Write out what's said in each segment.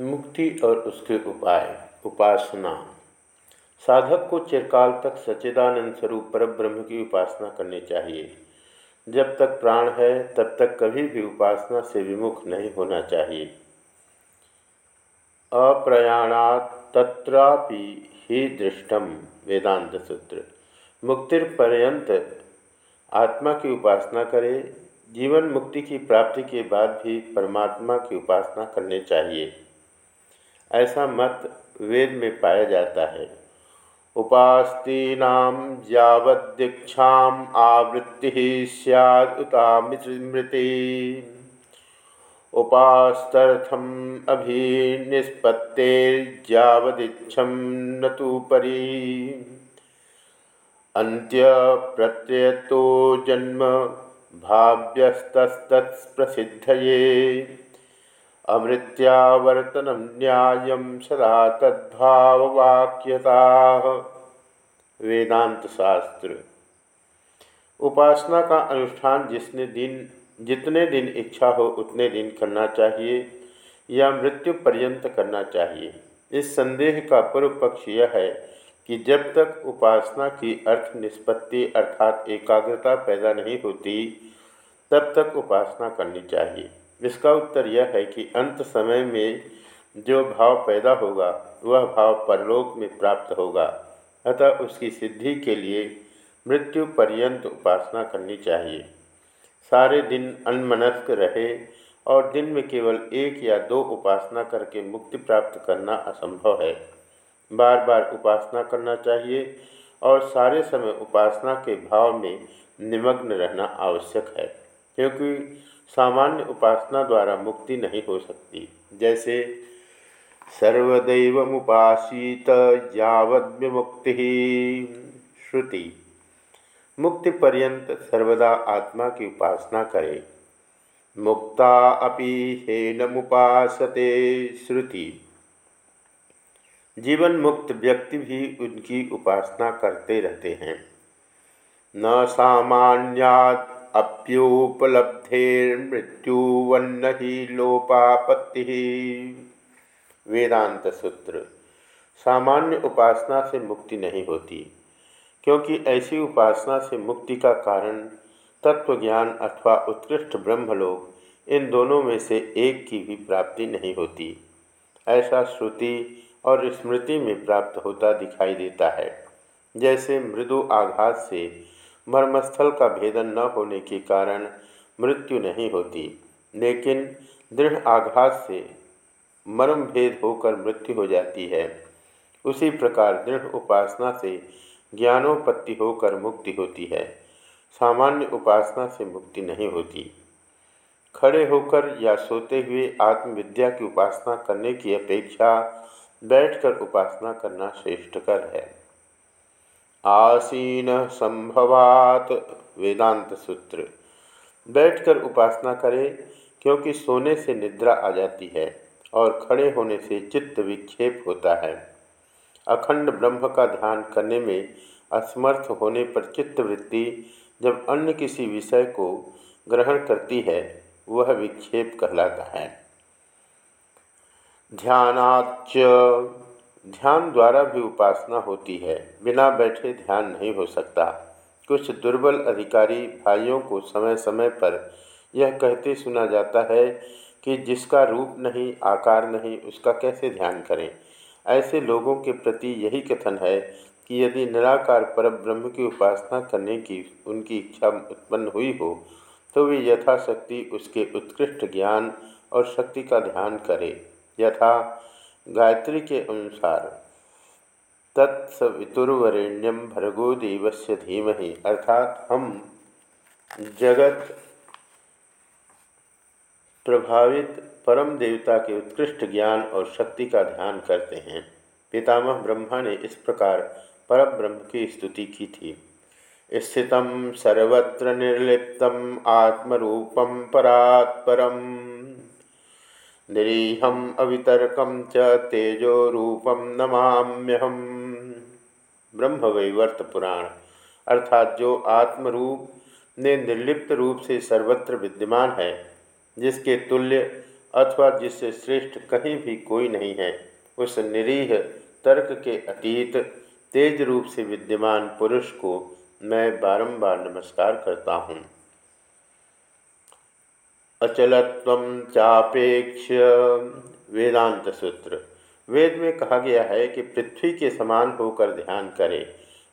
मुक्ति और उसके उपाय, उपासना। साधक को चिरकाल तक सच्चिदानंद स्वरूप पर ब्रह्म की उपासना करनी चाहिए। जब तक प्राण है, तब तक कभी भी उपासना से विमुख नहीं होना चाहिए। अप्रयाणा तत्रापि ही दृष्टम वेदांत सूत्र। मुक्तिर्पर्यंत आत्मा की उपासना करे। जीवन मुक्ति की प्राप्ति के बाद भी परमात्मा की उपासना करनी चाहिए। ऐसा मत वेद में पाया जाता है। उपास्तीना यावदीक्षा आवृत्ति सैदुतामृति उपास्तर्थम अभिनिष्पत्तिर्यावदिच्छम न तो परी। अंत्य प्रत्ययतो जन्म भाव्यस्तस्तत्प्रसिद्धये। अमृत्यावर्तनम न्याय सदा तद्भाववाक्यता। वेदांत शास्त्र। उपासना का अनुष्ठान जिसने दिन, जितने दिन इच्छा हो, उतने दिन करना चाहिए या मृत्यु पर्यंत करना चाहिए। इस संदेह का पूर्व पक्ष यह है कि जब तक उपासना की अर्थ निष्पत्ति अर्थात एकाग्रता पैदा नहीं होती, तब तक उपासना करनी चाहिए। इसका उत्तर यह है कि अंत समय में जो भाव पैदा होगा, वह भाव परलोक में प्राप्त होगा। अतः उसकी सिद्धि के लिए मृत्यु पर्यंत उपासना करनी चाहिए। सारे दिन अनमनस्क रहे और दिन में केवल एक या दो उपासना करके मुक्ति प्राप्त करना असंभव है। बार बार उपासना करना चाहिए और सारे समय उपासना के भाव में निमग्न रहना आवश्यक है। क्योंकि सामान्य उपासना द्वारा मुक्ति नहीं हो सकती। जैसे सर्वदैव मुपासीत यावद विमुक्ति श्रुति। मुक्ति पर्यंत सर्वदा आत्मा की उपासना करे। मुक्ता अपि हेन मुपासते श्रुति। जीवन मुक्त व्यक्ति भी उनकी उपासना करते रहते हैं। न सामान्यात अप्युपलब्धेर्मृत्युवन्न ही लोपापत्ति। वेदांत सूत्र। सामान्य उपासना से मुक्ति नहीं होती, क्योंकि ऐसी उपासना से मुक्ति का कारण तत्व ज्ञान अथवा उत्कृष्ट ब्रह्मलोक इन दोनों में से एक की भी प्राप्ति नहीं होती। ऐसा श्रुति और स्मृति में प्राप्त होता दिखाई देता है, जैसे मृदु आघात से मर्मस्थल का भेदन न होने के कारण मृत्यु नहीं होती। लेकिन दृढ़ आघात से मर्म भेद होकर मृत्यु हो जाती है। उसी प्रकार दृढ़ उपासना से ज्ञानोपत्ति होकर मुक्ति होती है। सामान्य उपासना से मुक्ति नहीं होती। खड़े होकर या सोते हुए आत्मविद्या की उपासना करने की अपेक्षा बैठकर उपासना करना श्रेष्ठकर है। आसीन संभवात, वेदांत सूत्र। बैठकर उपासना करें, क्योंकि सोने से निद्रा आ जाती है और खड़े होने से चित्त विक्षेप होता है। अखंड ब्रह्म का ध्यान करने में असमर्थ होने पर चित्त वृत्ति जब अन्य किसी विषय को ग्रहण करती है, वह विक्षेप कहलाता है। ध्यानाच ध्यान द्वारा भी उपासना होती है। बिना बैठे ध्यान नहीं हो सकता। कुछ दुर्बल अधिकारी भाइयों को समय समय पर यह कहते सुना जाता है कि जिसका रूप नहीं, आकार नहीं, उसका कैसे ध्यान करें? ऐसे लोगों के प्रति यही कथन है कि यदि निराकार पर ब्रह्म की उपासना करने की उनकी इच्छा उत्पन्न हुई हो तो वे यथाशक्ति उसके उत्कृष्ट ज्ञान और शक्ति का ध्यान करें। यथा गायत्री के अनुसार तत्सवितुर्वरेण्यम भर्गो देवस्य धीमहि, अर्थात हम जगत प्रभावित परम देवता के उत्कृष्ट ज्ञान और शक्ति का ध्यान करते हैं। पितामह ब्रह्मा ने इस प्रकार पर ब्रह्म की स्तुति की थी। स्थित सर्वत्र निर्लिप्त आत्मरूपम परात्परम। निरीहम अवितर्कम च तेजो रूपम नमाम्यहम। ब्रह्मवैवर्त पुराण। अर्थात जो आत्मरूप ने निर्लिप्त रूप से सर्वत्र विद्यमान है, जिसके तुल्य अथवा जिससे श्रेष्ठ कहीं भी कोई नहीं है, उस निरीह तर्क के अतीत तेज रूप से विद्यमान पुरुष को मैं बारंबार नमस्कार करता हूँ। अचलत्व चापेक्ष वेदांत सूत्र। वेद में कहा गया है कि पृथ्वी के समान होकर ध्यान करें,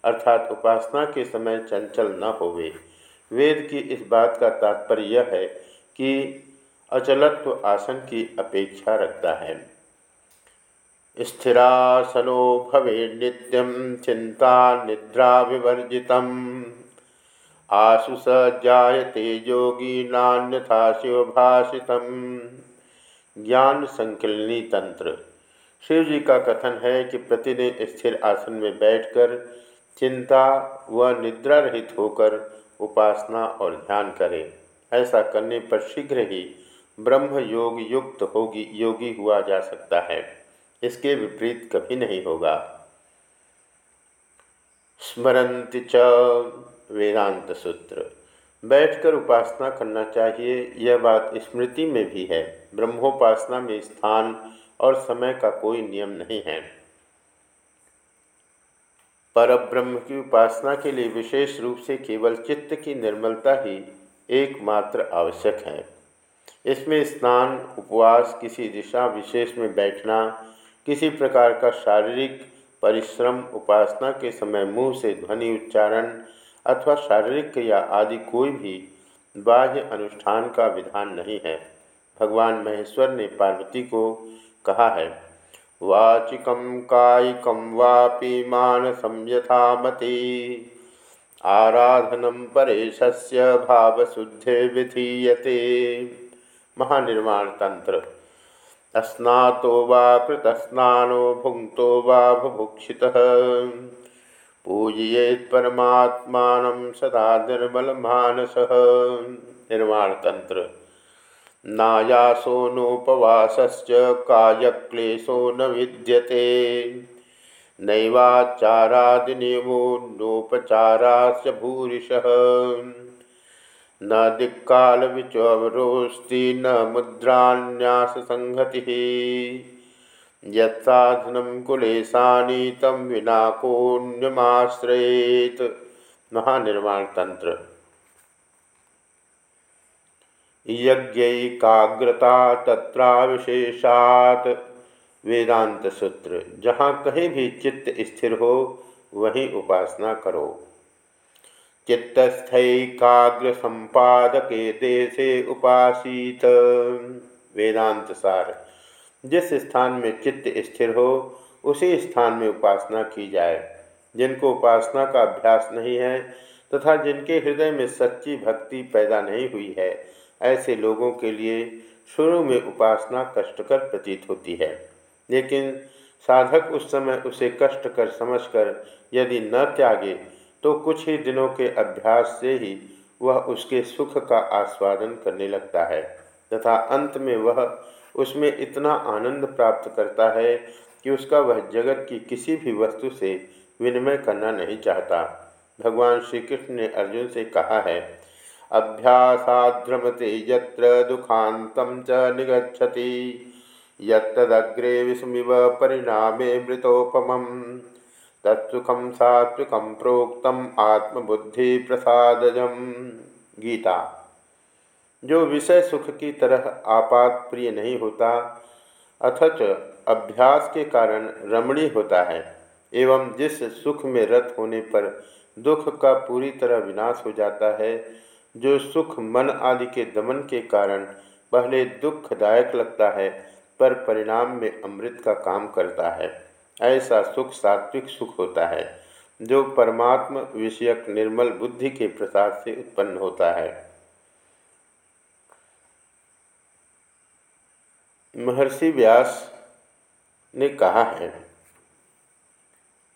अर्थात उपासना के समय चंचल न होवे। वेद की इस बात का तात्पर्य यह है कि अचलत्व आसन की अपेक्षा रखता है। स्थिरासनो भवे नित्यम चिंता निद्रा विवर्जित आशु स जायते योगी नान्यथा शिवभाषित ज्ञान संकलनी तंत्र। शिव जी का कथन है कि प्रतिदिन स्थिर आसन में बैठकर चिंता व निद्रा रहित होकर उपासना और ध्यान करें। ऐसा करने पर शीघ्र ही ब्रह्म योग युक्त होगी, योगी हुआ जा सकता है। इसके विपरीत कभी नहीं होगा। स्मरंति च। वेदांत सूत्र। बैठकर उपासना करना चाहिए, यह बात स्मृति में भी है। ब्रह्मोपासना में स्थान और समय का कोई नियम नहीं है। पर ब्रह्म की उपासना के लिए विशेष रूप से केवल चित्त की निर्मलता ही एकमात्र आवश्यक है। इसमें स्नान, उपवास, किसी दिशा विशेष में बैठना, किसी प्रकार का शारीरिक परिश्रम, उपासना के समय मुँह से ध्वनि उच्चारण अथवा शारीरिक क्रिया आदि कोई भी बाह्य अनुष्ठान का विधान नहीं है। भगवान महेश्वर ने पार्वती को कहा है वाचिकम कायिकम वापी मानसम यथा मति आराधनम परेशस्य भावशुद्धे विधीयते। महानिर्माण तंत्र स्नातो वा कृतस्नानो भुंक्तो वा पूजयेत् परमात्मानं सदा निर्मलमानसः। निर्माणतन्त्र नायासो नोपवासश्च, कायक्लेशो न विद्यते। नैवाचारादिनियमो नोपचारास्य भूरिशः न दिक्काल विचवरोस्ति न मुद्रान्यास यत्साधनम कुलेशानी तम विना कोण्यमाश्रयेत महानिर्माण तंत्र यज्ञकाग्रता तत्रा विशेषात वेदांत सूत्र जहाँ कहीं भी चित्त स्थिर हो, वहीं उपासना करो। चित्तस्थकाग्र संपादके देशे उपासीत। वेदांत सार जिस स्थान में चित्त स्थिर हो, उसी स्थान में उपासना की जाए। जिनको उपासना का अभ्यास नहीं है तथा जिनके हृदय में सच्ची भक्ति पैदा नहीं हुई है, ऐसे लोगों के लिए शुरू में उपासना कष्टकर प्रतीत होती है। लेकिन साधक उस समय उसे कष्टकर समझकर यदि न त्यागे तो कुछ ही दिनों के अभ्यास से ही वह उसके सुख का आस्वादन करने लगता है तथा अंत में वह उसमें इतना आनंद प्राप्त करता है कि उसका वह जगत की किसी भी वस्तु से विनिमय करना नहीं चाहता। भगवान श्री कृष्ण ने अर्जुन से कहा है, अभ्यासाद्रमते यत्र दुखांतम च निगछति यदग्रे विषमिव परिणामे मृतोपम तत्सुखम सात्विकम प्रोक्तम आत्मबुद्धि प्रसादजम गीता। जो विषय सुख की तरह आपात प्रिय नहीं होता, अथच अभ्यास के कारण रमणीय होता है, एवं जिस सुख में रत होने पर दुख का पूरी तरह विनाश हो जाता है, जो सुख मन आदि के दमन के कारण पहले दुखदायक लगता है, पर परिणाम में अमृत का काम करता है। ऐसा सुख सात्विक सुख होता है, जो परमात्म विषयक निर्मल बुद्धि के प्रसाद से उत्पन्न होता है। महर्षि व्यास ने कहा है,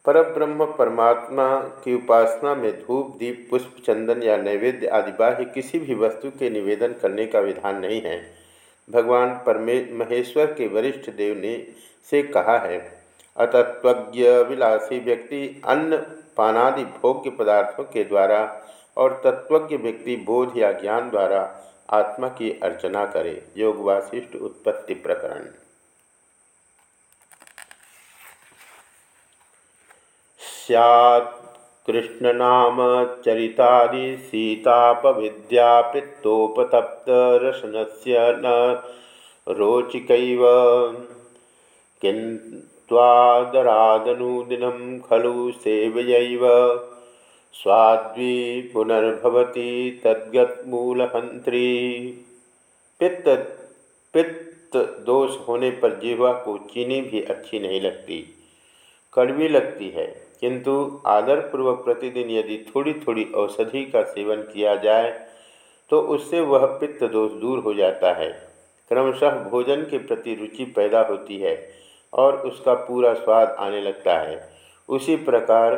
परब्रह्म परमात्मा की उपासना में धूप, दीप, पुष्प, चंदन या नैवेद्य आदि बाह्य किसी भी वस्तु के निवेदन करने का विधान नहीं है। भगवान परमे, महेश्वर के वरिष्ठ देव ने से कहा है अतत्वज्ञ विलासी व्यक्ति अन्न पानादि भोग्य पदार्थों के द्वारा और तत्वज्ञ व्यक्ति बोध या ज्ञान द्वारा आत्मा की अर्चना करे योग वासिष्ठ उत्पत्ति प्रकरण। सैत् कृष्णनाम चरितादि सीतापविद्या पित्तोपतप्त रसन से न रोचिकैव। किन्त्वादरादनुदिनं खलु सेवयैव। स्वाद्वी पुनर्भवती तद्गतमूलहंत्री पित्त पित्त दोष होने पर जीवा को चीनी भी अच्छी नहीं लगती, कड़वी लगती है। किंतु आदरपूर्वक प्रतिदिन यदि थोड़ी थोड़ी औषधि का सेवन किया जाए तो उससे वह पित्त दोष दूर हो जाता है। क्रमशः भोजन के प्रति रुचि पैदा होती है और उसका पूरा स्वाद आने लगता है। उसी प्रकार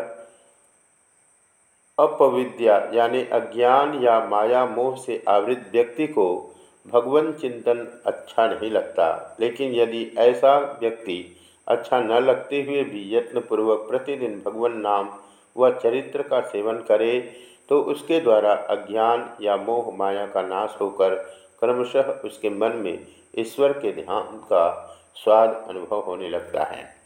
अपविद्या, यानी अज्ञान या माया मोह से आवृत व्यक्ति को भगवान चिंतन अच्छा नहीं लगता। लेकिन यदि ऐसा व्यक्ति अच्छा न लगते हुए भी यत्नपूर्वक प्रतिदिन भगवान नाम व चरित्र का सेवन करे तो उसके द्वारा अज्ञान या मोह माया का नाश होकर क्रमशः उसके मन में ईश्वर के ध्यान का स्वाद अनुभव होने लगता है।